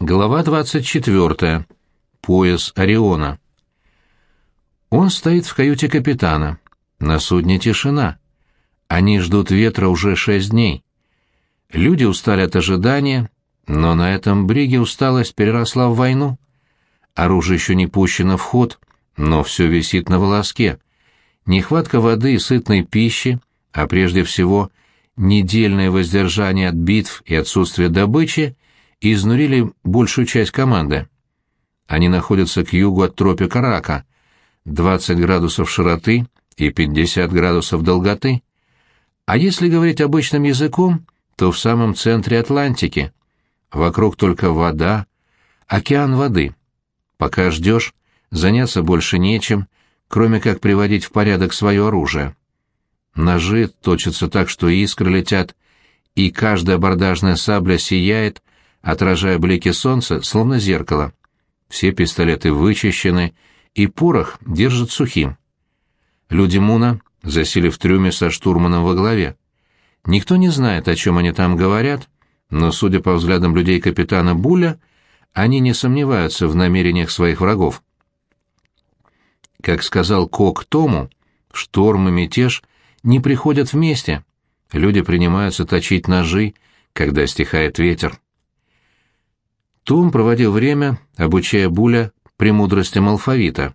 Глава 24. Пояс Ориона. Он стоит в каюте капитана. На судне тишина. Они ждут ветра уже шесть дней. Люди устали от ожидания, но на этом бриге усталость переросла в войну. Оружие еще не пущено в ход, но все висит на волоске. Нехватка воды и сытной пищи, а прежде всего недельное воздержание от битв и отсутствие добычи — и изнурили большую часть команды. Они находятся к югу от тропика Рака, 20 градусов широты и 50 градусов долготы. А если говорить обычным языком, то в самом центре Атлантики. Вокруг только вода, океан воды. Пока ждешь, заняться больше нечем, кроме как приводить в порядок свое оружие. Ножи точатся так, что искры летят, и каждая абордажная сабля сияет, отражая блики солнца, словно зеркало. Все пистолеты вычищены, и порох держат сухим. Люди Муна засели в трюме со штурманом во главе. Никто не знает, о чем они там говорят, но, судя по взглядам людей капитана Буля, они не сомневаются в намерениях своих врагов. Как сказал Кок Тому, шторм и мятеж не приходят вместе. Люди принимаются точить ножи, когда стихает ветер. Том проводил время, обучая Буля премудростям алфавита.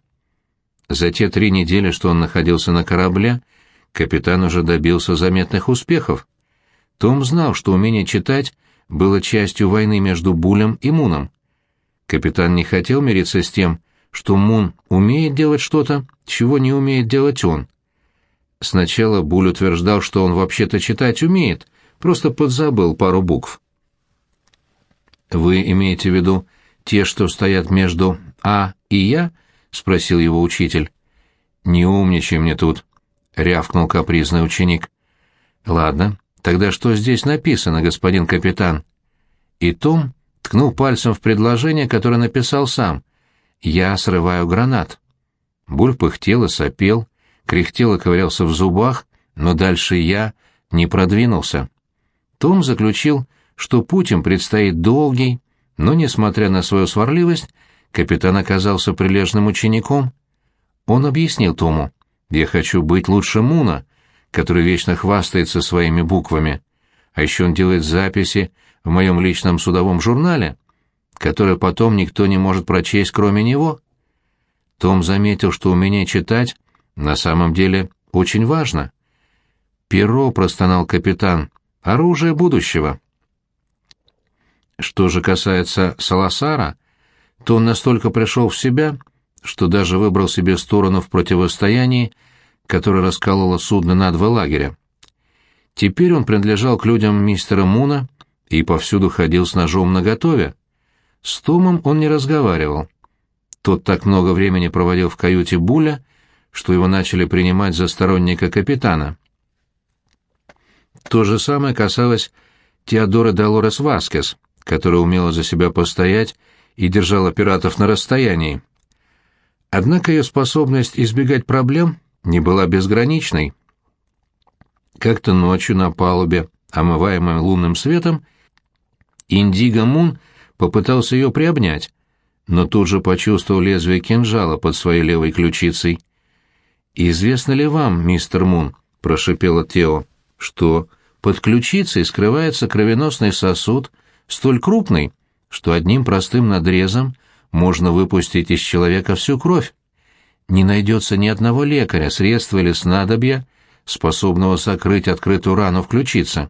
За те три недели, что он находился на корабле, капитан уже добился заметных успехов. Том знал, что умение читать было частью войны между Булем и Муном. Капитан не хотел мириться с тем, что Мун умеет делать что-то, чего не умеет делать он. Сначала Буль утверждал, что он вообще-то читать умеет, просто подзабыл пару букв. «Вы имеете в виду те, что стоят между «а» и «я»?» — спросил его учитель. «Не умничай мне тут», — рявкнул капризный ученик. «Ладно, тогда что здесь написано, господин капитан?» И Том ткнул пальцем в предложение, которое написал сам. «Я срываю гранат». Буль пыхтел и сопел, кряхтел и ковырялся в зубах, но дальше я не продвинулся. Том заключил, что путь им предстоит долгий, но, несмотря на свою сварливость, капитан оказался прилежным учеником. Он объяснил Тому, «Я хочу быть лучше Муна, который вечно хвастается своими буквами. А еще он делает записи в моем личном судовом журнале, которые потом никто не может прочесть, кроме него». Том заметил, что умение читать на самом деле очень важно. «Перо», — простонал капитан, — «оружие будущего». Что же касается Саласара, то он настолько пришел в себя, что даже выбрал себе сторону в противостоянии, которое раскололо судно на два лагеря. Теперь он принадлежал к людям мистера Муна и повсюду ходил с ножом наготове. С Томом он не разговаривал. Тот так много времени проводил в каюте Буля, что его начали принимать за сторонника капитана. То же самое касалось Теодора Долорес Васкес, которая умела за себя постоять и держала пиратов на расстоянии. Однако ее способность избегать проблем не была безграничной. Как-то ночью на палубе, омываемой лунным светом, Индиго Мун попытался ее приобнять, но тут же почувствовал лезвие кинжала под своей левой ключицей. «Известно ли вам, мистер Мун?» — прошипела Тео. «Что?» Под ключицей скрывается кровеносный сосуд, столь крупный, что одним простым надрезом можно выпустить из человека всю кровь. Не найдется ни одного лекаря, средства или снадобья, способного сокрыть открытую рану в ключице.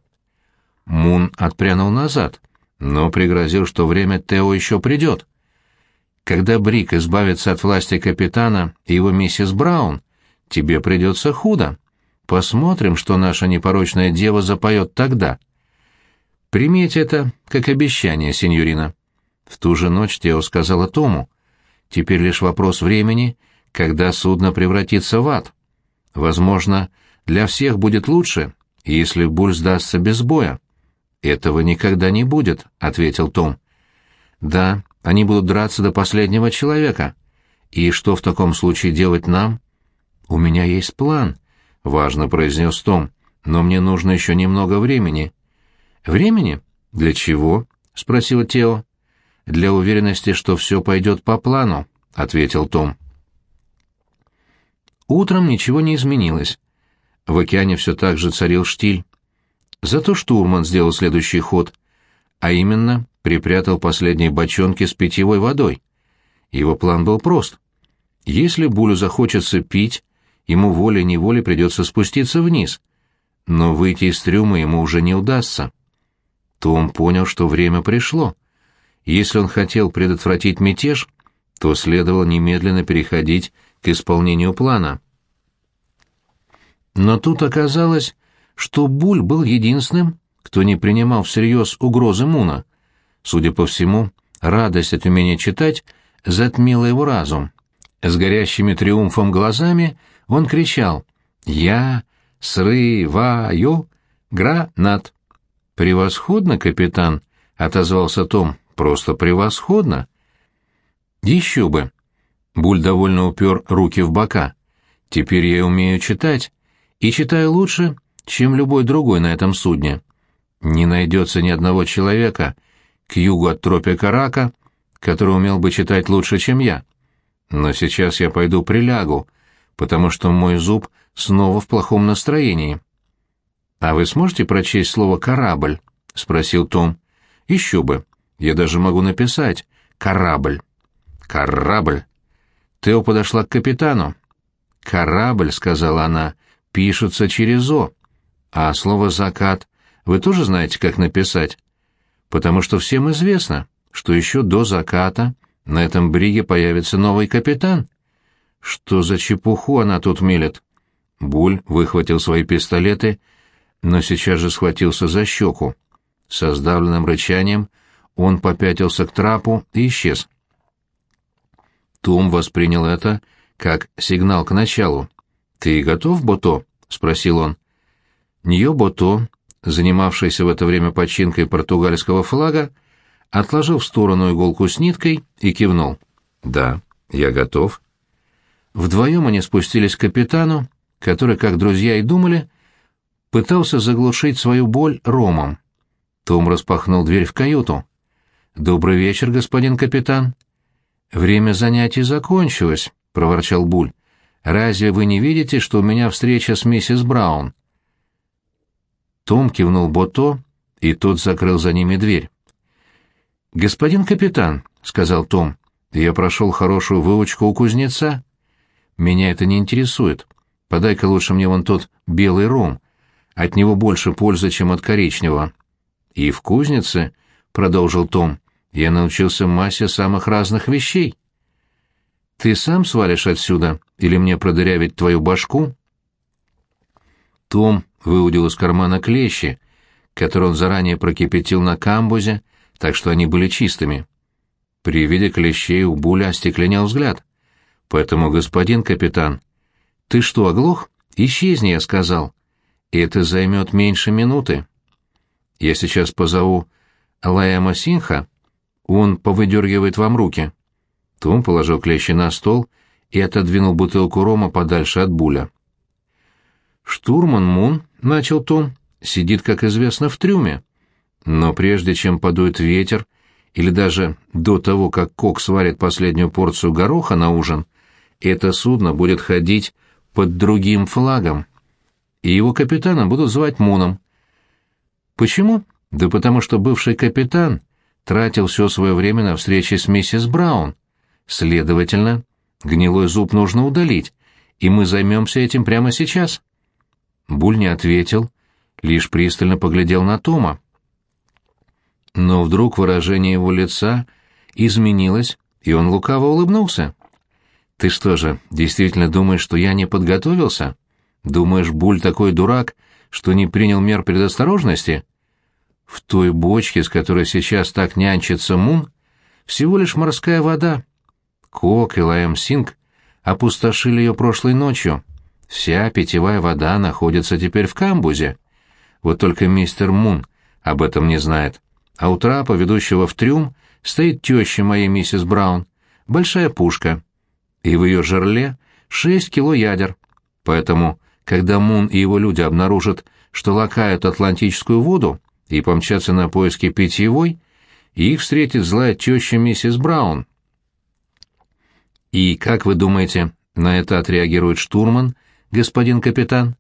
Мун отпрянул назад, но пригрозил, что время Тео еще придет. Когда Брик избавится от власти капитана и его миссис Браун, тебе придется худо. Посмотрим, что наша непорочная дева запоет тогда. Примите это как обещание, сеньорина. В ту же ночь Тео сказала Тому. Теперь лишь вопрос времени, когда судно превратится в ад. Возможно, для всех будет лучше, если Буль сдастся без боя. Этого никогда не будет, ответил Том. Да, они будут драться до последнего человека. И что в таком случае делать нам? У меня есть план, — важно произнес Том, — но мне нужно еще немного времени. «Времени? Для чего?» — спросила Тео. для уверенности, что все пойдет по плану», — ответил Том. Утром ничего не изменилось. В океане все так же царил штиль. Зато штурман сделал следующий ход, а именно припрятал последние бочонки с питьевой водой. Его план был прост. Если Булю захочется пить, ему волей-неволей придется спуститься вниз, но выйти из трюма ему уже не удастся. Том понял, что время пришло. Если он хотел предотвратить мятеж, то следовало немедленно переходить к исполнению плана. Но тут оказалось, что Буль был единственным, кто не принимал всерьез угрозы Муна. Судя по всему, радость от умения читать затмила его разум. С горящими триумфом глазами он кричал «Я срываю гранат». «Превосходно, капитан!» — отозвался Том. «Просто превосходно!» «Еще бы!» Буль довольно упер руки в бока. «Теперь я умею читать, и читаю лучше, чем любой другой на этом судне. Не найдется ни одного человека к югу от тропика Рака, который умел бы читать лучше, чем я. Но сейчас я пойду прилягу, потому что мой зуб снова в плохом настроении. «А вы сможете прочесть слово «корабль»?» — спросил Том. «Еще бы. Я даже могу написать «корабль». «Корабль». Тео подошла к капитану. «Корабль», — сказала она, — «пишется через «о». А слово «закат» вы тоже знаете, как написать? Потому что всем известно, что еще до заката на этом бриге появится новый капитан. Что за чепуху она тут мелет? Буль выхватил свои пистолеты — но сейчас же схватился за щеку. Со сдавленным рычанием он попятился к трапу и исчез. Том воспринял это как сигнал к началу. «Ты готов, Бото?» — спросил он. Ньо Бото, занимавшийся в это время починкой португальского флага, отложил в сторону иголку с ниткой и кивнул. «Да, я готов». Вдвоем они спустились к капитану, который, как друзья и думали, пытался заглушить свою боль ромом. Том распахнул дверь в каюту. «Добрый вечер, господин капитан». «Время занятий закончилось», — проворчал Буль. «Разве вы не видите, что у меня встреча с миссис Браун?» Том кивнул Бото, и тот закрыл за ними дверь. «Господин капитан», — сказал Том, — «я прошел хорошую выучку у кузнеца. Меня это не интересует. Подай-ка лучше мне вон тот белый ром, от него больше пользы, чем от коричневого. И в кузнице, — продолжил Том, — я научился массе самых разных вещей. Ты сам свалишь отсюда или мне продырявить твою башку? Том выудил из кармана клещи, которые он заранее прокипятил на камбузе, так что они были чистыми. При виде клещей у Буля остекленел взгляд. Поэтому, господин капитан, ты что, оглох? Исчезни, я сказал и это займет меньше минуты. Я сейчас позову Лаяма Синха, он повыдергивает вам руки». Том положил клещи на стол и отодвинул бутылку рома подальше от Буля. «Штурман Мун», — начал Том, — «сидит, как известно, в трюме. Но прежде чем подует ветер, или даже до того, как Кок сварит последнюю порцию гороха на ужин, это судно будет ходить под другим флагом» и его капитана будут звать Муном. Почему? Да потому что бывший капитан тратил все свое время на встречи с миссис Браун. Следовательно, гнилой зуб нужно удалить, и мы займемся этим прямо сейчас. Буль не ответил, лишь пристально поглядел на Тома. Но вдруг выражение его лица изменилось, и он лукаво улыбнулся. «Ты что же, действительно думаешь, что я не подготовился?» Думаешь, Буль такой дурак, что не принял мер предосторожности? В той бочке, с которой сейчас так нянчится Мун, всего лишь морская вода. Кок и Лаэм Синг опустошили ее прошлой ночью. Вся питьевая вода находится теперь в камбузе. Вот только мистер Мун об этом не знает. А у трапа, ведущего в трюм, стоит теща моей миссис Браун, большая пушка. И в ее жерле шесть кило ядер. Поэтому когда Мун и его люди обнаружат, что лакают Атлантическую воду и помчатся на поиски питьевой, их встретит злая теща миссис Браун. «И как вы думаете, на это отреагирует штурман, господин капитан?»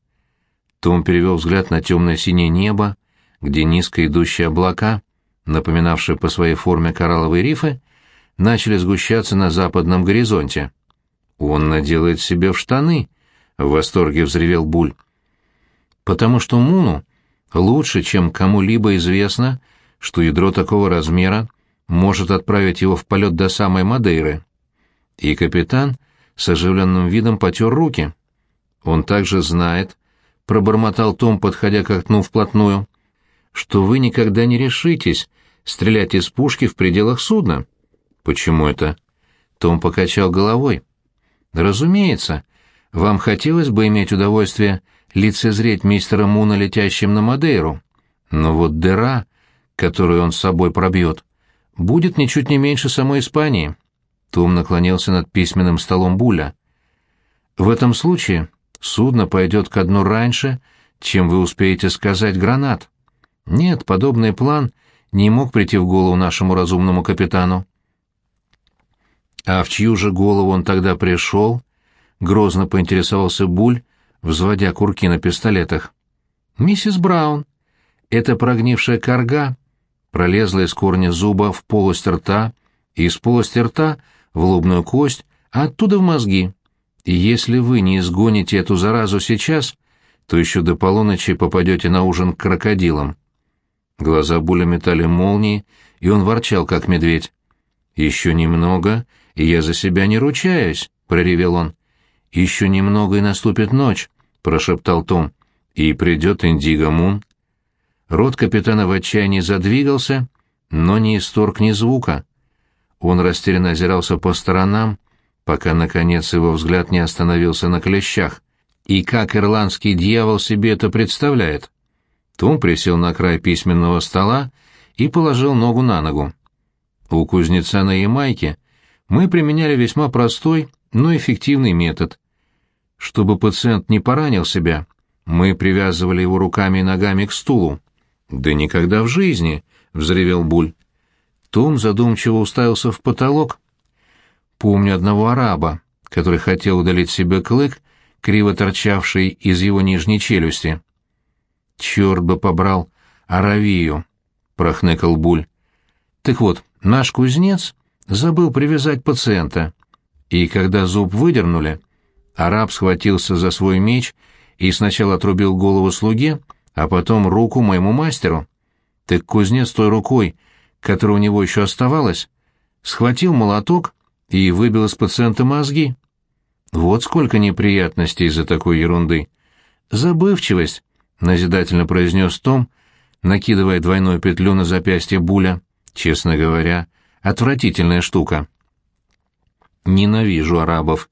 Том перевел взгляд на темное-синее небо, где низко идущие облака, напоминавшие по своей форме коралловые рифы, начали сгущаться на западном горизонте. «Он наделает себе в штаны!» — в восторге взревел Буль. «Потому что Муну лучше, чем кому-либо известно, что ядро такого размера может отправить его в полет до самой Мадейры». И капитан с оживленным видом потер руки. «Он также знает», — пробормотал Том, подходя к окну вплотную, — «что вы никогда не решитесь стрелять из пушки в пределах судна». «Почему это?» Том покачал головой. «Разумеется. Вам хотелось бы иметь удовольствие лицезреть мистера Муна летящим на Мадейру. Но вот дыра, которую он с собой пробьет, будет ничуть не меньше самой Испании». Том наклонился над письменным столом Буля. «В этом случае судно пойдет ко дну раньше, чем вы успеете сказать гранат. Нет, подобный план не мог прийти в голову нашему разумному капитану. А в чью же голову он тогда пришел? Грозно поинтересовался Буль, взводя курки на пистолетах. Миссис Браун. Это прогнившая корга пролезла из корня зуба в полость рта, из полости рта в лобную кость, а оттуда в мозги. И если вы не изгоните эту заразу сейчас, то еще до полуночи попадете на ужин к крокодилам. Глаза Буля метали молнии, и он ворчал, как медведь. «Еще немного, и я за себя не ручаюсь», — проревел он. «Еще немного, и наступит ночь», — прошептал Том. «И придет Индиго Мун». Рот капитана в отчаянии задвигался, но не исторг ни звука. Он растерянно озирался по сторонам, пока, наконец, его взгляд не остановился на клещах. И как ирландский дьявол себе это представляет? Том присел на край письменного стола и положил ногу на ногу. У кузнеца на Ямайке мы применяли весьма простой, но эффективный метод. Чтобы пациент не поранил себя, мы привязывали его руками и ногами к стулу. «Да никогда в жизни!» — взревел Буль. Том задумчиво уставился в потолок. «Помню одного араба, который хотел удалить себе клык, криво торчавший из его нижней челюсти. Черт бы побрал Аравию, прохныкал Буль. Так вот, наш кузнец забыл привязать пациента, и когда зуб выдернули, араб схватился за свой меч и сначала отрубил голову слуге, а потом руку моему мастеру. Так кузнец той рукой, которая у него еще оставалась, схватил молоток и выбил из пациента мозги. Вот сколько неприятностей из-за такой ерунды. Забывчивость, назидательно произнес Том, накидывая двойную петлю на запястье Буля. Честно говоря, отвратительная штука. Ненавижу арабов,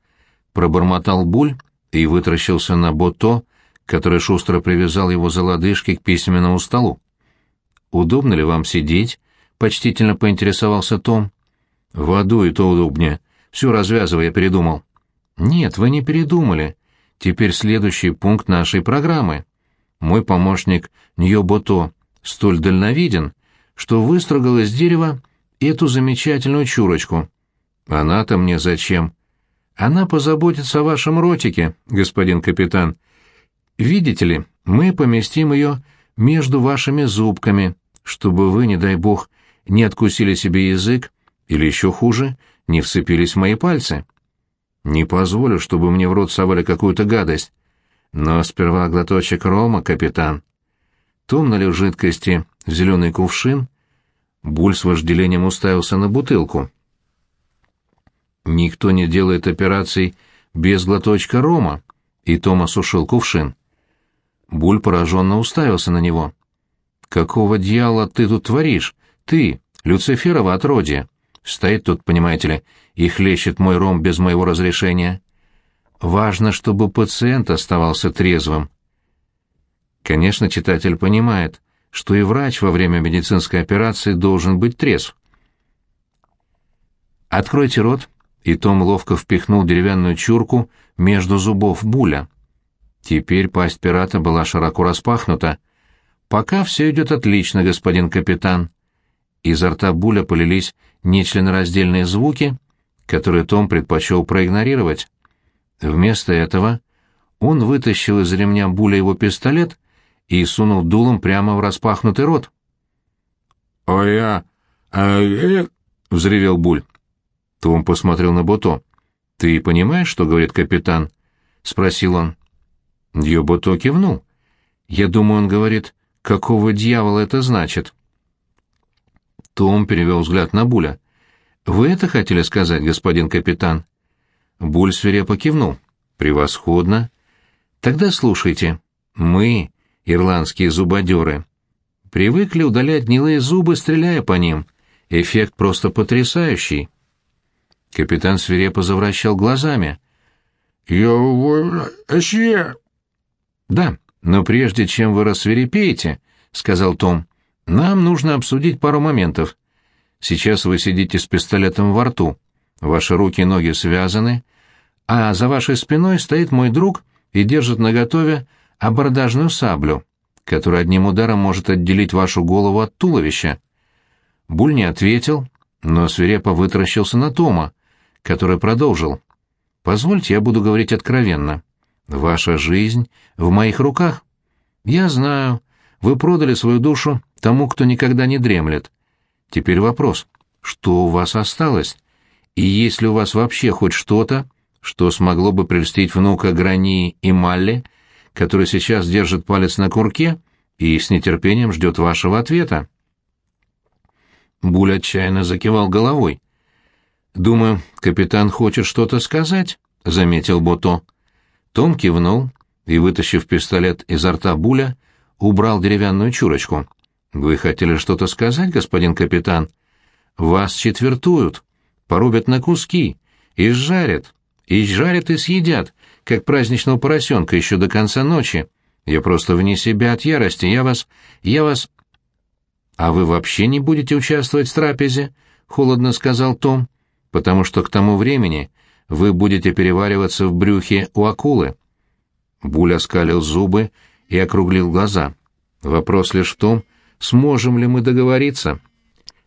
пробормотал Буль и вытращился на Бото, который шустро привязал его за лодыжки к письменному столу. «Удобно ли вам сидеть?» — почтительно поинтересовался Том. «В аду и то удобнее. Все развязывай, я передумал». «Нет, вы не передумали. Теперь следующий пункт нашей программы. Мой помощник Ньобото столь дальновиден, что выстрогал из дерева эту замечательную чурочку. Она-то мне зачем? Она позаботится о вашем ротике, господин капитан. Видите ли, мы поместим ее между вашими зубками, чтобы вы, не дай бог, не откусили себе язык или еще хуже, не вцепились в мои пальцы. Не позволю, чтобы мне в рот совали какую-то гадость. Но сперва глоточек рома, капитан. Том налил жидкости в зеленый кувшин. Буль с вожделением уставился на бутылку. Никто не делает операций без глоточка рома, и Том осушил кувшин. Буль пораженно уставился на него. «Какого дьявола ты тут творишь? Ты, Люциферово отродье!» Стоит тут, понимаете ли, и хлещет мой ром без моего разрешения. Важно, чтобы пациент оставался трезвым. Конечно, читатель понимает, что и врач во время медицинской операции должен быть трезв. «Откройте рот», и Том ловко впихнул деревянную чурку между зубов Буля. Теперь пасть пирата была широко распахнута. «Пока все идет отлично, господин капитан». изо рта Буля полились нечленораздельные звуки, которые Том предпочел проигнорировать. Вместо этого он вытащил из ремня Буля его пистолет и сунул дулом прямо в распахнутый рот. «А а э...» — взревел Буль. Том посмотрел на Бото. «Ты понимаешь, что говорит капитан?» — спросил он. Дьобото кивнул. «Я думаю, он говорит, какого дьявола это значит?» Том перевел взгляд на Буля. «Вы это хотели сказать, господин капитан?» Буль свирепо кивнул. «Превосходно. Тогда слушайте. Мы, ирландские зубодеры, привыкли удалять гнилые зубы, стреляя по ним. Эффект просто потрясающий». Капитан свирепо завращал глазами. «Я... вообще...» «Да, но прежде чем вы рассверепеете, — сказал Том, — нам нужно обсудить пару моментов. Сейчас вы сидите с пистолетом во рту, ваши руки и ноги связаны, а за вашей спиной стоит мой друг и держит наготове абордажную саблю, которая одним ударом может отделить вашу голову от туловища. Буль не ответил, но свирепо вытаращился на Тома, который продолжил. «Позвольте, я буду говорить откровенно. Ваша жизнь в моих руках. Я знаю, вы продали свою душу тому, кто никогда не дремлет. Теперь вопрос, что у вас осталось? И есть ли у вас вообще хоть что-то, что смогло бы прельстить внука Грани и Малли, который сейчас держит палец на курке и с нетерпением ждет вашего ответа?» Буль отчаянно закивал головой. «Думаю, капитан хочет что-то сказать», — заметил Бото. Том кивнул и, вытащив пистолет изо рта Буля, убрал деревянную чурочку. «Вы хотели что-то сказать, господин капитан? Вас четвертуют, порубят на куски, и жарят, и жарят и съедят, как праздничного поросенка еще до конца ночи. Я просто вне себя от ярости, я вас... я вас...» «А вы вообще не будете участвовать в трапезе?» — холодно сказал Том потому что к тому времени вы будете перевариваться в брюхе у акулы. Буля скалил зубы и округлил глаза. Вопрос лишь в том, сможем ли мы договориться.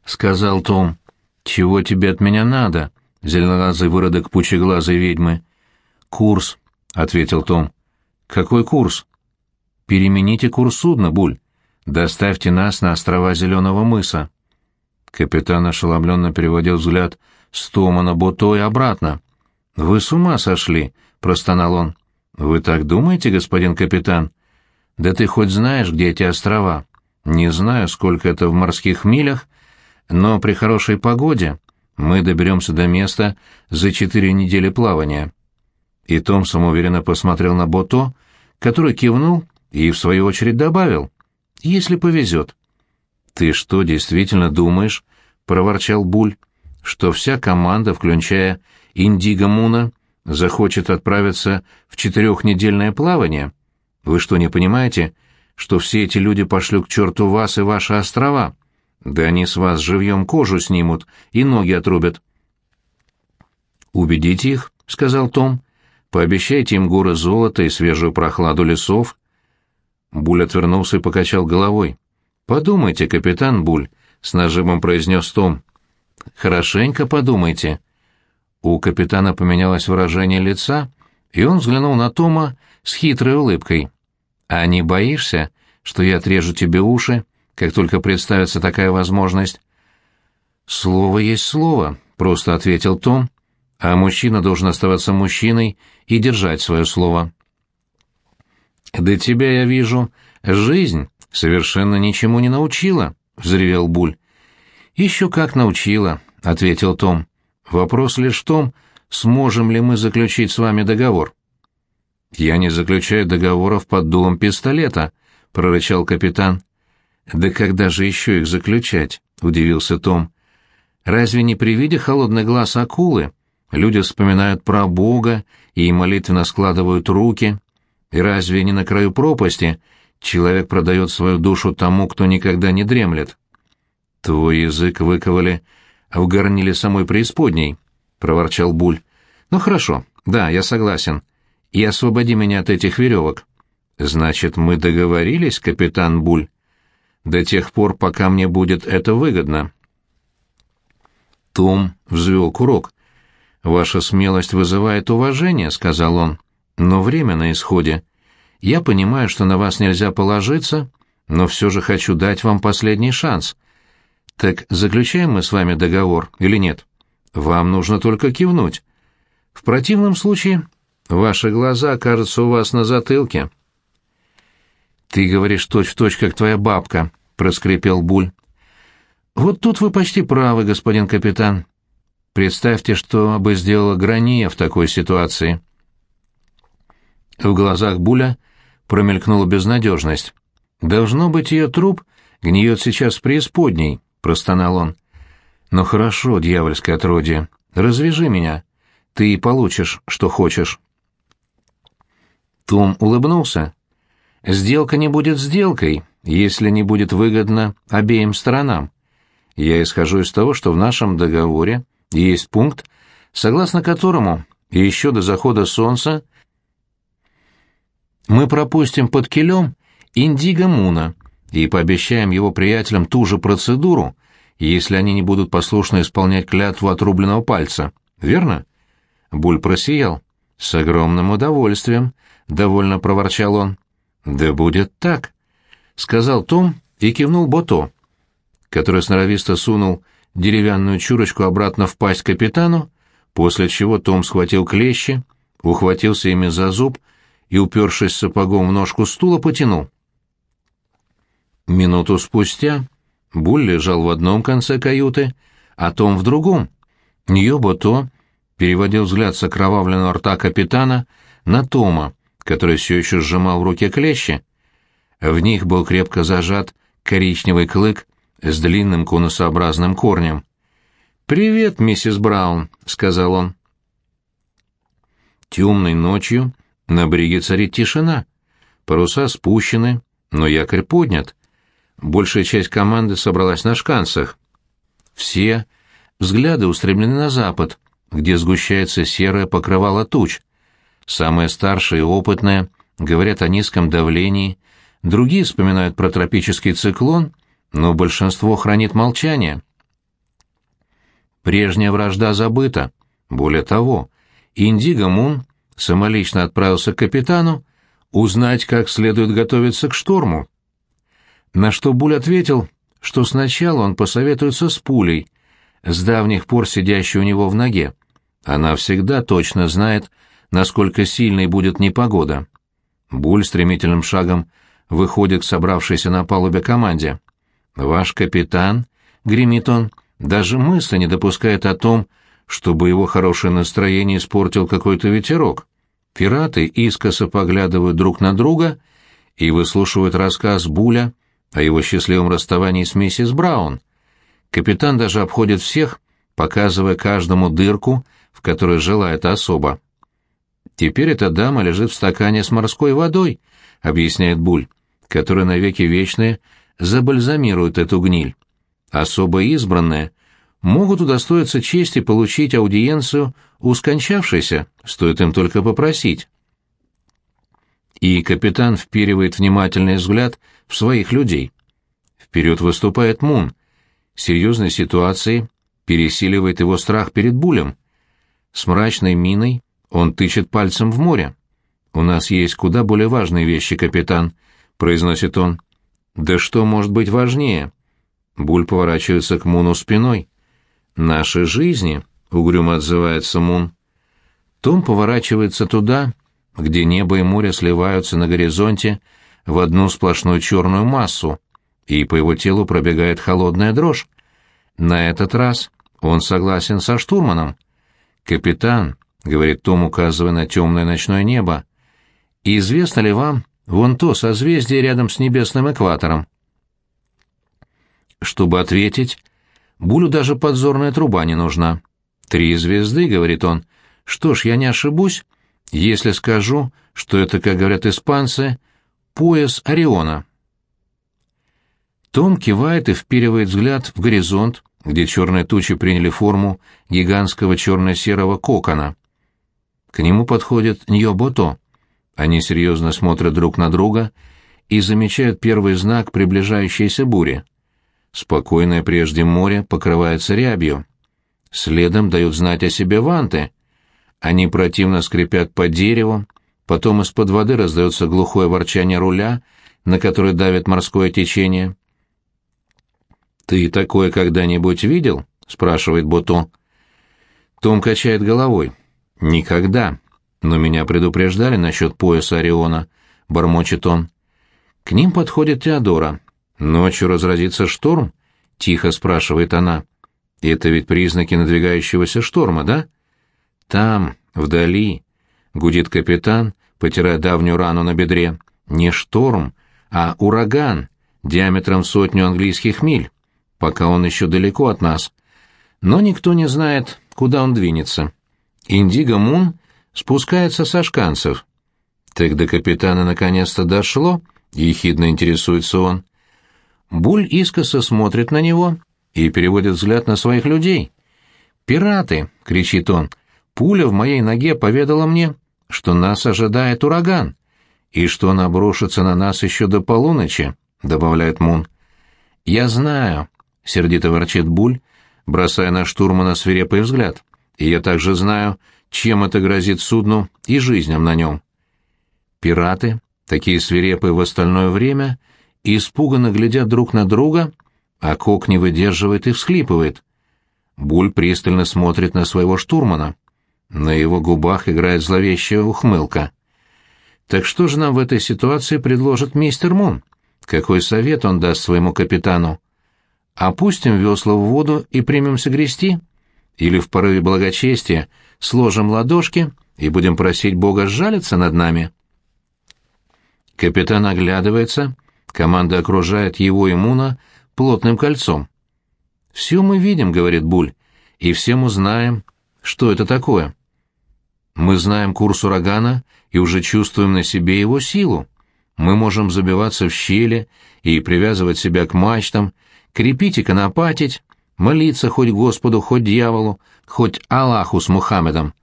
Сказал Том. «Чего тебе от меня надо?» Зеленоглазый выродок пучеглазой ведьмы. «Курс», — ответил Том. «Какой курс?» «Перемените курс судна, Буль. Доставьте нас на острова Зеленого мыса». Капитан ошеломленно переводил взгляд с на Бото и обратно. «Вы с ума сошли!» — простонал он. «Вы так думаете, господин капитан?» «Да ты хоть знаешь, где эти острова?» «Не знаю, сколько это в морских милях, но при хорошей погоде мы доберемся до места за четыре недели плавания». И Том самоуверенно посмотрел на Бото, который кивнул и, в свою очередь, добавил. «Если повезет». «Ты что, действительно думаешь?» — проворчал Буль что вся команда, включая Индиго Муна, захочет отправиться в четырехнедельное плавание? Вы что, не понимаете, что все эти люди пошлют к черту вас и ваши острова? Да они с вас живьем кожу снимут и ноги отрубят. «Убедите их», — сказал Том. «Пообещайте им горы золота и свежую прохладу лесов». Буль отвернулся и покачал головой. «Подумайте, капитан Буль», — с нажимом произнес Том. Хорошенько подумайте. У капитана поменялось выражение лица, и он взглянул на Тома с хитрой улыбкой. «А не боишься, что я отрежу тебе уши, как только представится такая возможность?» «Слово есть слово», — просто ответил Том, «а мужчина должен оставаться мужчиной и держать свое слово». «Да тебя, я вижу, жизнь совершенно ничему не научила», — взревел Буль. «Еще как научила», — ответил Том. «Вопрос лишь в том, сможем ли мы заключить с вами договор». «Я не заключаю договоров под дулом пистолета», — прорычал капитан. «Да когда же еще их заключать?» — удивился Том. «Разве не при виде холодный глаз акулы люди вспоминают про Бога и молитвенно складывают руки? И разве не на краю пропасти человек продает свою душу тому, кто никогда не дремлет?» «Твой язык выковали в горниле самой преисподней», — проворчал Буль. «Ну хорошо, да, я согласен. И освободи меня от этих веревок». «Значит, мы договорились, капитан Буль?» «До тех пор, пока мне будет это выгодно», Том взвел курок. «Ваша смелость вызывает уважение», — сказал он. «Но время на исходе. Я понимаю, что на вас нельзя положиться, но все же хочу дать вам последний шанс. Так заключаем мы с вами договор или нет? Вам нужно только кивнуть. В противном случае ваши глаза окажутся у вас на затылке». «Ты говоришь точь-в-точь, точь, как твоя бабка», — проскрипел Буль. «Вот тут вы почти правы, господин капитан. Представьте, что бы сделала Грания в такой ситуации». В глазах Буля промелькнула безнадежность. «Должно быть, ее труп гниет сейчас в преисподней», — простонал он. «Ну хорошо, дьявольское отродье, развяжи меня. Ты и получишь, что хочешь». Том улыбнулся. Сделка не будет сделкой, если не будет выгодно обеим сторонам. Я исхожу из того, что в нашем договоре есть пункт, согласно которому еще до захода солнца мы пропустим под килем Индиго Муна и пообещаем его приятелям ту же процедуру, если они не будут послушно исполнять клятву отрубленного пальца. Верно? Буль просиял. С огромным удовольствием, довольно проворчал он. «Да будет так», — сказал Том и кивнул Бото, который сноровисто сунул деревянную чурочку обратно в пасть капитану, после чего Том схватил клещи, ухватился ими за зуб и, упершись сапогом в ножку стула, потянул. Минуту спустя Буль лежал в одном конце каюты, а Том в другом. Ньё-Бото переводил взгляд с окровавленного рта капитана на Тома, который все еще сжимал в руке клещи. В них был крепко зажат коричневый клык с длинным конусообразным корнем. «Привет, миссис Браун», — сказал он. Темной ночью на бриге царит тишина. Паруса спущены, но якорь поднят. Большая часть команды собралась на шканцах. Все взгляды устремлены на запад, где сгущается серое покрывало туч — Самые старшие и опытные говорят о низком давлении, другие вспоминают про тропический циклон, но большинство хранит молчание. Прежняя вражда забыта. Более того, Индиго Мун самолично отправился к капитану узнать, как следует готовиться к шторму. На что Буль ответил, что сначала он посоветуется с пулей, с давних пор сидящей у него в ноге. Она всегда точно знает, насколько сильной будет непогода. Буль стремительным шагом выходит к собравшейся на палубе команде. «Ваш капитан», — гремит он, — «даже мысли не допускает о том, чтобы его хорошее настроение испортил какой-то ветерок. Пираты искоса поглядывают друг на друга и выслушивают рассказ Буля о его счастливом расставании с миссис Браун. Капитан даже обходит всех, показывая каждому дырку, в которой желает особо. Теперь эта дама лежит в стакане с морской водой, объясняет Буль, которая навеки вечные забальзамирует эту гниль. Особо избранные могут удостоиться чести получить аудиенцию у скончавшейся, стоит им только попросить. И капитан вперивает внимательный взгляд в своих людей. Вперед выступает Мун. Серьезной ситуации пересиливает его страх перед Булем. С мрачной миной он тычет пальцем в море. «У нас есть куда более важные вещи, капитан», — произносит он. «Да что может быть важнее?» Буль поворачивается к Муну спиной. «Наши жизни», — угрюмо отзывается Мун. Том поворачивается туда, где небо и море сливаются на горизонте в одну сплошную черную массу, и по его телу пробегает холодная дрожь. На этот раз он согласен со штурманом. «Капитан, — говорит Том, указывая на темное ночное небо. «И известно ли вам вон то созвездие рядом с небесным экватором?» Чтобы ответить, Булю даже подзорная труба не нужна. «Три звезды», — говорит он. «Что ж, я не ошибусь, если скажу, что это, как говорят испанцы, пояс Ориона». Том кивает и вперивает взгляд в горизонт, где черные тучи приняли форму гигантского черно-серого кокона. К нему подходит Ньобото. Они серьезно смотрят друг на друга и замечают первый знак приближающейся бури. Спокойное прежде море покрывается рябью. Следом дают знать о себе ванты. Они противно скрипят по дереву, потом из-под воды раздается глухое ворчание руля, на который давит морское течение. «Ты такое когда-нибудь видел?» — спрашивает Бото. Том качает головой. «Никогда. Но меня предупреждали насчет пояса Ориона», — бормочет он. К ним подходит Теодора. «Ночью разразится шторм?» — тихо спрашивает она. «Это ведь признаки надвигающегося шторма, да?» «Там, вдали», — гудит капитан, потирая давнюю рану на бедре. «Не шторм, а ураган, диаметром сотню английских миль, пока он еще далеко от нас. Но никто не знает, куда он двинется. Индиго Мун спускается со шканцев. Так до капитана наконец-то дошло, ехидно интересуется он. Буль искоса смотрит на него и переводит взгляд на своих людей. «Пираты!» — кричит он. «Пуля в моей ноге поведала мне, что нас ожидает ураган, и что он обрушится на нас еще до полуночи», — добавляет Мун. «Я знаю», — сердито ворчит Буль, бросая на штурмана свирепый взгляд. «И я также знаю, чем это грозит судну и жизням на нем». Пираты, такие свирепые в остальное время, испуганно глядят друг на друга, а Кок не выдерживает и всхлипывает. Буль пристально смотрит на своего штурмана. На его губах играет зловещая ухмылка. «Так что же нам в этой ситуации предложит мистер Мун? Какой совет он даст своему капитану?» Опустим весла в воду и примемся грести? Или в порыве благочестия сложим ладошки и будем просить Бога сжалиться над нами? Капитан оглядывается, команда окружает его и Муна плотным кольцом. «Все мы видим», — говорит Буль, — «и все мы знаем, что это такое». Мы знаем курс урагана и уже чувствуем на себе его силу. Мы можем забиваться в щели и привязывать себя к мачтам, крепить и конопатить, молиться хоть Господу, хоть дьяволу, хоть Аллаху с Мухаммедом.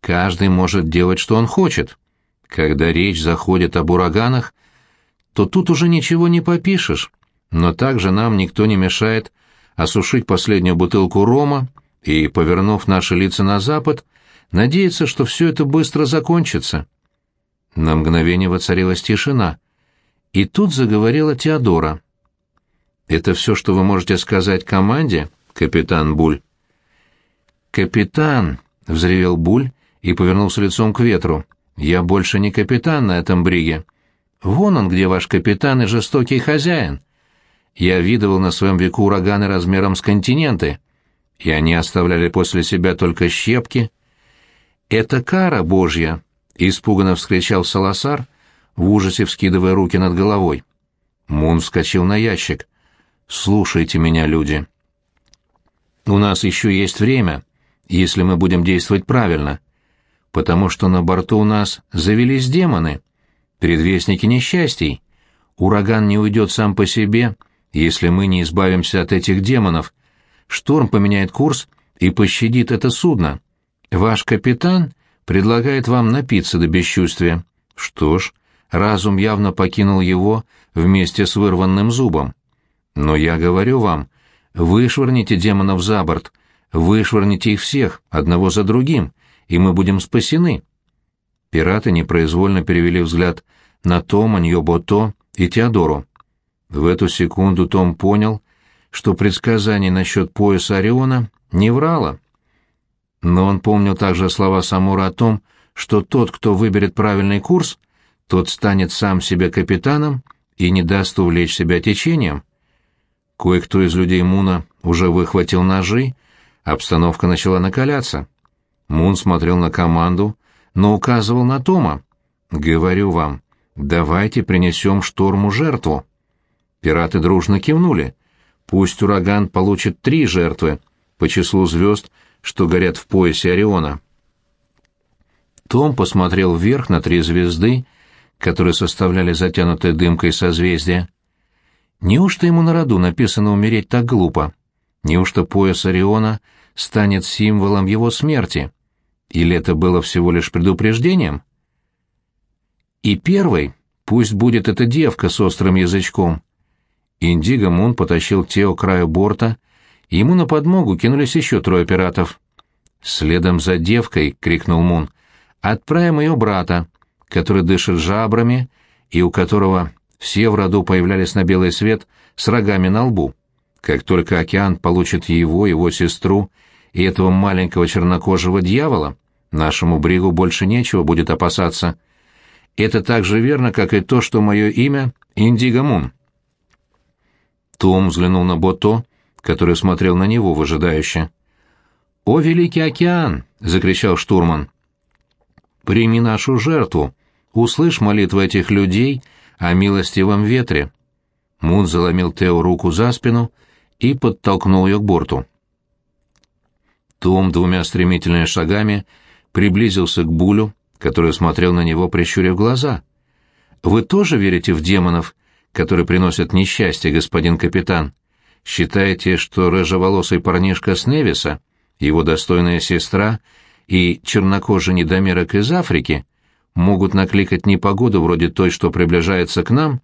Каждый может делать, что он хочет. Когда речь заходит об ураганах, то тут уже ничего не попишешь, но также нам никто не мешает осушить последнюю бутылку рома и, повернув наши лица на запад, надеяться, что все это быстро закончится. На мгновение воцарилась тишина. И тут заговорила Теодора. Это все, что вы можете сказать команде, капитан Буль? Капитан, взревел Буль и повернулся лицом к ветру. Я больше не капитан на этом бриге. Вон он, где ваш капитан и жестокий хозяин. Я видывал на своем веку ураганы размером с континенты, и они оставляли после себя только щепки. Это кара Божья, испуганно вскричал Саласар, в ужасе вскидывая руки над головой. Мун вскочил на ящик. Слушайте меня, люди. У нас еще есть время, если мы будем действовать правильно, потому что на борту у нас завелись демоны, предвестники несчастий. Ураган не уйдет сам по себе, если мы не избавимся от этих демонов. Шторм поменяет курс и пощадит это судно. Ваш капитан предлагает вам напиться до бесчувствия. Что ж, разум явно покинул его вместе с вырванным зубом. Но я говорю вам, вышвырните демонов за борт, вышвырните их всех, одного за другим, и мы будем спасены. Пираты непроизвольно перевели взгляд на Тома, Ньобото и Теодору. В эту секунду Том понял, что предсказание насчет пояса Ориона не врало. Но он помнил также слова Самура о том, что тот, кто выберет правильный курс, тот станет сам себе капитаном и не даст увлечь себя течением. Кое-кто из людей Муна уже выхватил ножи, обстановка начала накаляться. Мун смотрел на команду, но указывал на Тома. «Говорю вам, давайте принесем шторму жертву». Пираты дружно кивнули. «Пусть ураган получит три жертвы по числу звезд, что горят в поясе Ориона». Том посмотрел вверх на три звезды, которые составляли затянутое дымкой созвездие. Неужто ему на роду написано умереть так глупо? Неужто пояс Ориона станет символом его смерти? Или это было всего лишь предупреждением? И первой пусть будет эта девка с острым язычком. Индиго Мун потащил Тео к краю борта Ему на подмогу кинулись еще трое пиратов. «Следом за девкой!» — крикнул Мун. «Отправим ее брата, который дышит жабрами и у которого все в роду появлялись на белый свет с рогами на лбу. Как только океан получит его, его сестру и этого маленького чернокожего дьявола, нашему Бригу больше нечего будет опасаться. Это так же верно, как и то, что мое имя — Индиго Мун». Том взглянул на Бото, который смотрел на него выжидающе. «О, великий океан!» — закричал штурман. «Прими нашу жертву! Услышь молитвы этих людей о милостивом ветре!» Мун заломил Тео руку за спину и подтолкнул ее к борту. Том двумя стремительными шагами приблизился к Булю, который смотрел на него, прищурив глаза. «Вы тоже верите в демонов, которые приносят несчастье, господин капитан? Считаете, что рыжеволосый парнишка с Невиса, его достойная сестра и чернокожий недомерок из Африки могут накликать непогоду вроде той, что приближается к нам?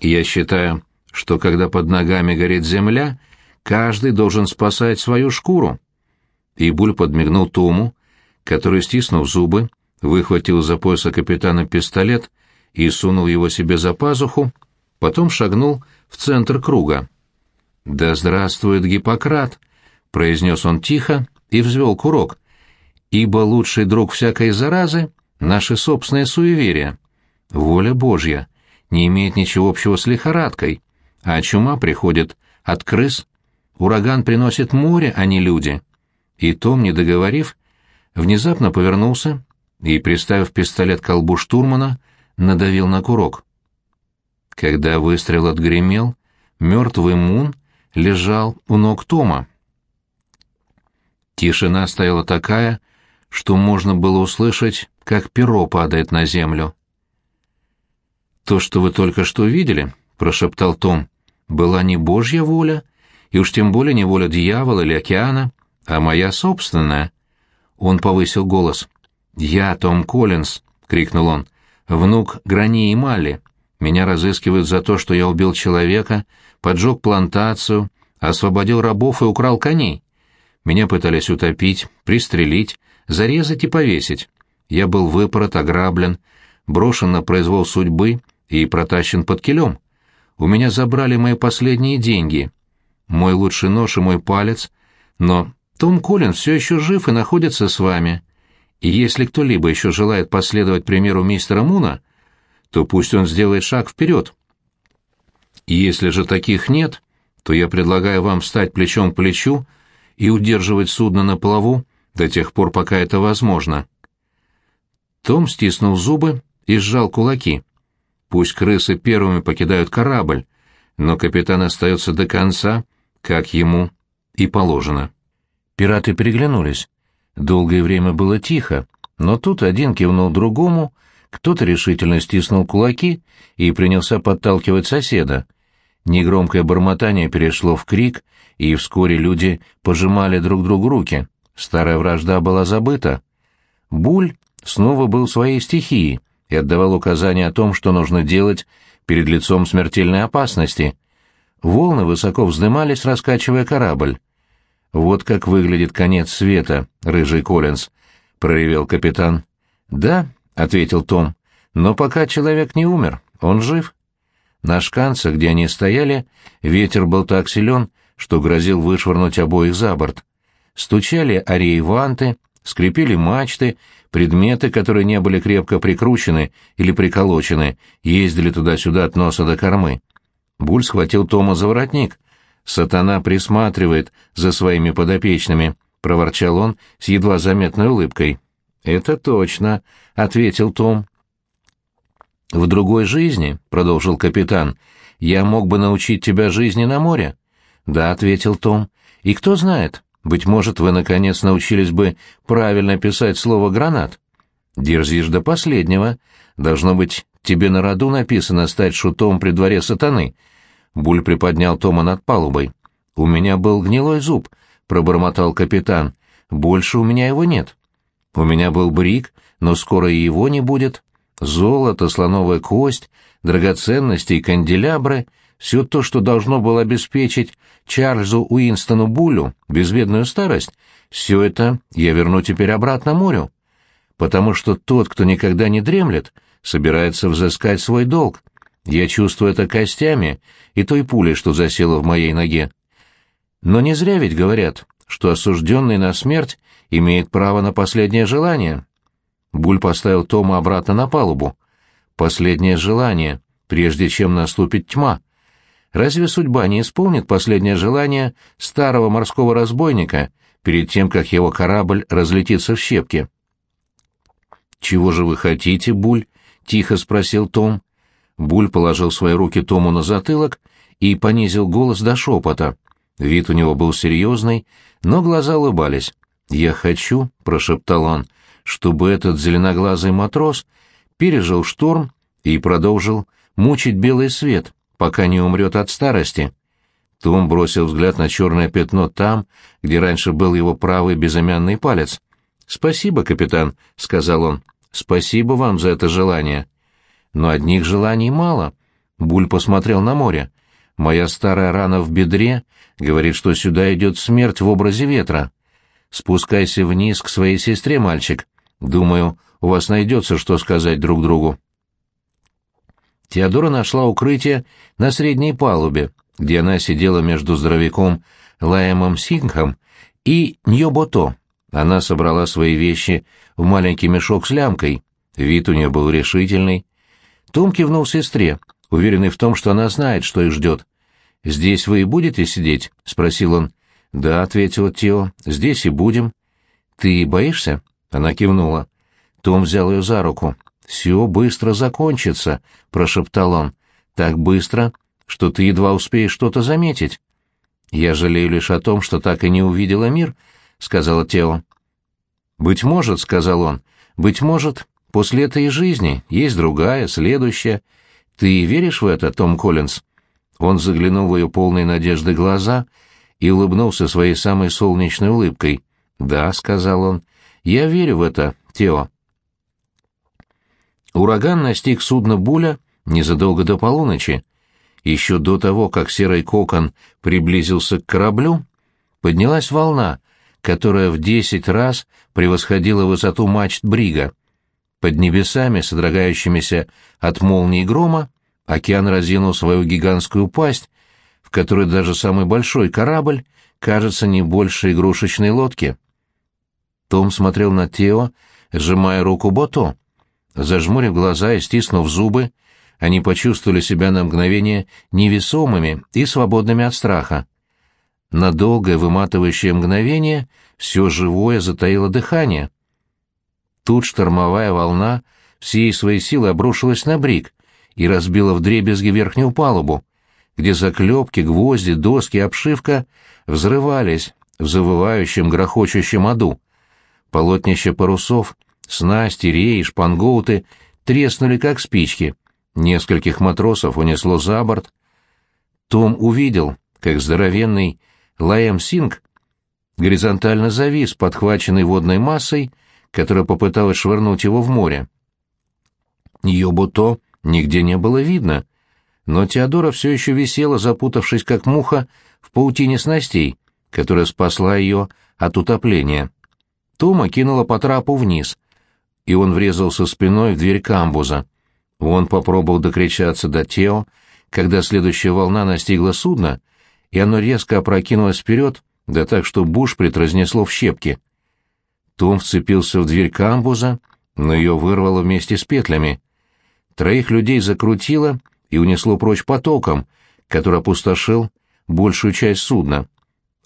Я считаю, что когда под ногами горит земля, каждый должен спасать свою шкуру. И Буль подмигнул Тому, который, стиснув зубы, выхватил за пояса капитана пистолет и сунул его себе за пазуху, потом шагнул в центр круга. «Да здравствует Гиппократ!» — произнес он тихо и взвел курок. «Ибо лучший друг всякой заразы — наши собственные суеверия. Воля Божья не имеет ничего общего с лихорадкой, а чума приходит от крыс. Ураган приносит море, а не люди». И Том, не договорив, внезапно повернулся и, приставив пистолет к колбу штурмана, надавил на курок. Когда выстрел отгремел, мертвый Мун лежал у ног Тома. Тишина стояла такая, что можно было услышать, как перо падает на землю. «То, что вы только что видели», — прошептал Том, — «была не Божья воля, и уж тем более не воля дьявола или океана, а моя собственная». Он повысил голос. «Я Том Коллинз», — крикнул он, внук Грани и Мали. Меня разыскивают за то, что я убил человека, поджег плантацию, освободил рабов и украл коней. Меня пытались утопить, пристрелить, зарезать и повесить. Я был выпорот, ограблен, брошен на произвол судьбы и протащен под килем. У меня забрали мои последние деньги, мой лучший нож и мой палец, но Том Коллин все еще жив и находится с вами. И если кто-либо еще желает последовать примеру мистера Муна, то пусть он сделает шаг вперед. Если же таких нет, то я предлагаю вам встать плечом к плечу и удерживать судно на плаву до тех пор, пока это возможно. Том стиснул зубы и сжал кулаки. Пусть крысы первыми покидают корабль, но капитан остается до конца, как ему и положено. Пираты переглянулись. Долгое время было тихо, но тут один кивнул другому, кто-то решительно стиснул кулаки и принялся подталкивать соседа. Негромкое бормотание перешло в крик, и вскоре люди пожимали друг другу руки. Старая вражда была забыта. Буль снова был в своей стихии и отдавал указания о том, что нужно делать перед лицом смертельной опасности. Волны высоко вздымались, раскачивая корабль. «Вот как выглядит конец света, рыжий Коллинз», — проревел капитан. «Да», — ответил Том, — «но пока человек не умер, он жив». На шканце, где они стояли, ветер был так силен, что грозил вышвырнуть обоих за борт. Стучали ареи-ванты, скрипели мачты, предметы, которые не были крепко прикручены или приколочены, ездили туда-сюда от носа до кормы. Буль схватил Тома за воротник. Сатана присматривает за своими подопечными, — проворчал он с едва заметной улыбкой. — Это точно, — ответил Том. — В другой жизни, — продолжил капитан, — я мог бы научить тебя жизни на море. — Да, — ответил Том. — И кто знает, быть может, вы, наконец, научились бы правильно писать слово «гранат». Дерзишь до последнего. Должно быть, тебе на роду написано стать шутом при дворе сатаны. Буль приподнял Тома над палубой. «У меня был гнилой зуб», — пробормотал капитан. «Больше у меня его нет. У меня был брик, но скоро и его не будет. Золото, слоновая кость, драгоценности и канделябры — все то, что должно было обеспечить Чарльзу Уинстону Булю безбедную старость, все это я верну теперь обратно морю. Потому что тот, кто никогда не дремлет, собирается взыскать свой долг. Я чувствую это костями и той пулей, что засела в моей ноге. Но не зря ведь говорят, что осужденный на смерть имеет право на последнее желание. Буль поставил Тома обратно на палубу. Последнее желание, прежде чем наступит тьма. Разве судьба не исполнит последнее желание старого морского разбойника перед тем, как его корабль разлетится в щепки? «Чего же вы хотите, Буль?» — тихо спросил Том. Буль положил свои руки Тому на затылок и понизил голос до шепота. Вид у него был серьезный, но глаза улыбались. «Я хочу», — прошептал он, — «чтобы этот зеленоглазый матрос пережил шторм и продолжил мучить белый свет, пока не умрет от старости». Том бросил взгляд на черное пятно там, где раньше был его правый безымянный палец. «Спасибо, капитан», — сказал он. «Спасибо вам за это желание». «Но одних желаний мало». Буль посмотрел на море. «Моя старая рана в бедре говорит, что сюда идет смерть в образе ветра. Спускайся вниз к своей сестре, мальчик. Думаю, у вас найдется, что сказать друг другу». Теодора нашла укрытие на средней палубе, где она сидела между здоровяком Лаемом Сингхом и Ньобото. Она собрала свои вещи в маленький мешок с лямкой. Вид у нее был решительный. Том кивнул сестре, уверенный в том, что она знает, что их ждет. «Здесь вы и будете сидеть?» — спросил он. «Да», — ответила Тео, — «здесь и будем». «Ты боишься?» — она кивнула. Том взял ее за руку. «Все быстро закончится», — прошептал он. «Так быстро, что ты едва успеешь что-то заметить». «Я жалею лишь о том, что так и не увидела мир», — сказала Тео. «Быть может», — сказал он, — «быть может, после этой жизни есть другая, следующая. Ты веришь в это, Том Коллинз?» Он заглянул в ее полные надежды глаза и улыбнулся своей самой солнечной улыбкой. «Да», — сказал он, — «я верю в это, Тео». Ураган настиг судно Буля незадолго до полуночи. Еще до того, как серый кокон приблизился к кораблю, поднялась волна, которая в десять раз превосходила высоту мачт брига. Под небесами, содрогающимися от молнии грома, океан разинул свою гигантскую пасть, в которой даже самый большой корабль кажется не больше игрушечной лодки. Том смотрел на Тео, сжимая руку Бото. Зажмурив глаза и стиснув зубы, они почувствовали себя на мгновение невесомыми и свободными от страха. На долгое выматывающее мгновение все живое затаило дыхание. Тут штормовая волна всей своей силы обрушилась на брик и разбила вдребезги верхнюю палубу, где заклепки, гвозди, доски, обшивка взрывались в завывающем, грохочущем аду. Полотнища парусов, снасти, реи, шпангоуты треснули, как спички. Нескольких матросов унесло за борт. Том увидел, как здоровенный Лаем Синг горизонтально завис, подхваченный водной массой, которая попыталась швырнуть его в море. Йобуто нигде не было видно, но Теодора все еще висела, запутавшись как муха, в паутине снастей, которая спасла ее от утопления. Тома кинула по трапу вниз, и он врезался спиной в дверь камбуза. Он попробовал докричаться до Тео, когда следующая волна настигла судно, и оно резко опрокинулось вперед, да так, что буш притразнесло в щепки. Том вцепился в дверь камбуза, но ее вырвало вместе с петлями. Троих людей закрутило и унесло прочь потоком, который опустошил большую часть судна.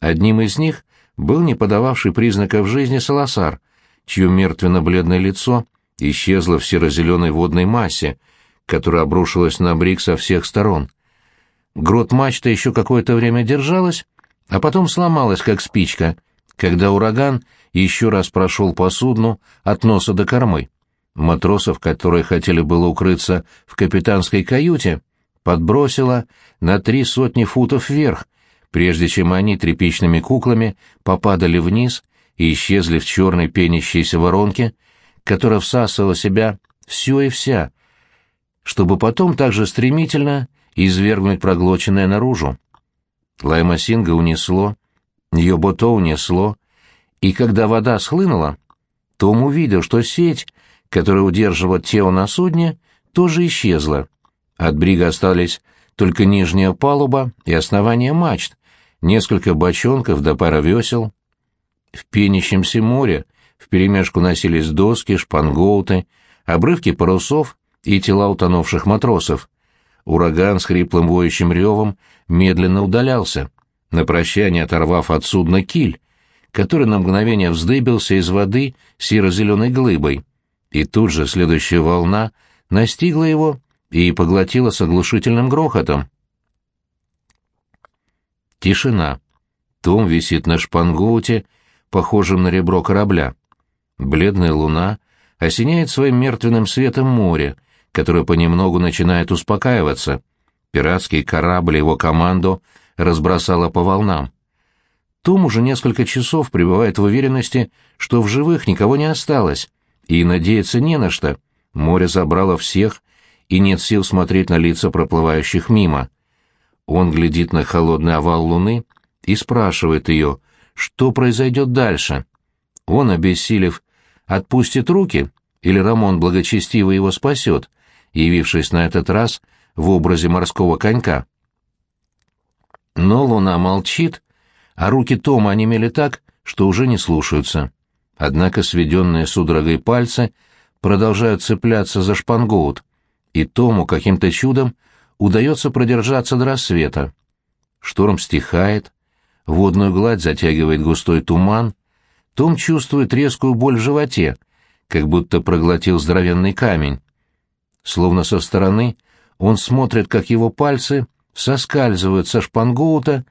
Одним из них был не подававший признаков жизни Саласар, чье мертвенно-бледное лицо исчезло в серо-зеленой водной массе, которая обрушилась на брик со всех сторон. Грот мачта еще какое-то время держалась, а потом сломалась, как спичка, когда ураган еще раз прошел по судну от носа до кормы. Матросов, которые хотели было укрыться в капитанской каюте, подбросило на три сотни футов вверх, прежде чем они тряпичными куклами попадали вниз и исчезли в черной пенящейся воронке, которая всасывала себя все и вся, чтобы потом также стремительно извергнуть проглоченное наружу. Лаймасинга унесло, Ньобото унесло, и когда вода схлынула, Том увидел, что сеть, которая удерживала Тео на судне, тоже исчезла. От брига остались только нижняя палуба и основание мачт, несколько бочонков да пара весел. В пенящемся море вперемешку носились доски, шпангоуты, обрывки парусов и тела утонувших матросов. Ураган с хриплым воющим ревом медленно удалялся, на прощание оторвав от судна киль, который на мгновение вздыбился из воды серо-зеленой глыбой, и тут же следующая волна настигла его и поглотила с оглушительным грохотом. Тишина. Том висит на шпангоуте, похожем на ребро корабля. Бледная луна осеняет своим мертвенным светом море, которое понемногу начинает успокаиваться. Пиратский корабль его команду разбросало по волнам. Том уже несколько часов пребывает в уверенности, что в живых никого не осталось, и надеяться не на что. Море забрало всех, и нет сил смотреть на лица проплывающих мимо. Он глядит на холодный овал луны и спрашивает ее, что произойдет дальше. Он, обессилев, отпустит руки, или Рамон благочестиво его спасет, явившись на этот раз в образе морского конька. Но луна молчит, а руки Тома онемели так, что уже не слушаются. Однако сведенные судорогой пальцы продолжают цепляться за шпангоут, и Тому каким-то чудом удается продержаться до рассвета. Шторм стихает, водную гладь затягивает густой туман, Том чувствует резкую боль в животе, как будто проглотил здоровенный камень. Словно со стороны он смотрит, как его пальцы соскальзывают со шпангоута,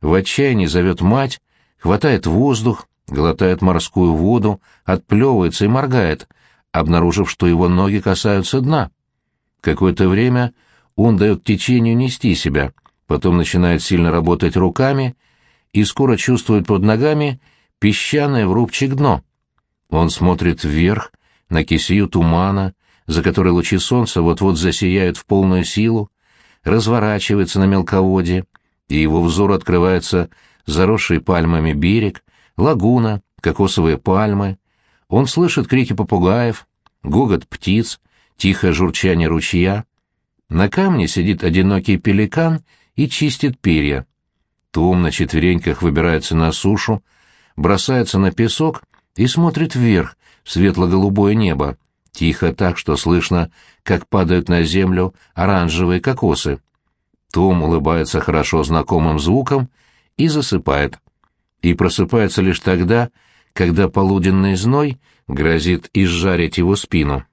в отчаянии зовет мать, хватает воздух, глотает морскую воду, отплевывается и моргает, обнаружив, что его ноги касаются дна. Какое-то время он дает течению нести себя, потом начинает сильно работать руками и скоро чувствует под ногами песчаное в рубчик дно. Он смотрит вверх, на кисию тумана, за которой лучи солнца вот-вот засияют в полную силу, разворачивается на мелководье, и его взор открывается заросший пальмами берег, лагуна, кокосовые пальмы. Он слышит крики попугаев, гогот птиц, тихое журчание ручья. На камне сидит одинокий пеликан и чистит перья. Том на четвереньках выбирается на сушу, бросается на песок и смотрит вверх, в светло-голубое небо, тихо так, что слышно, как падают на землю оранжевые кокосы. Том улыбается хорошо знакомым звуком и засыпает. И просыпается лишь тогда, когда полуденный зной грозит изжарить его спину.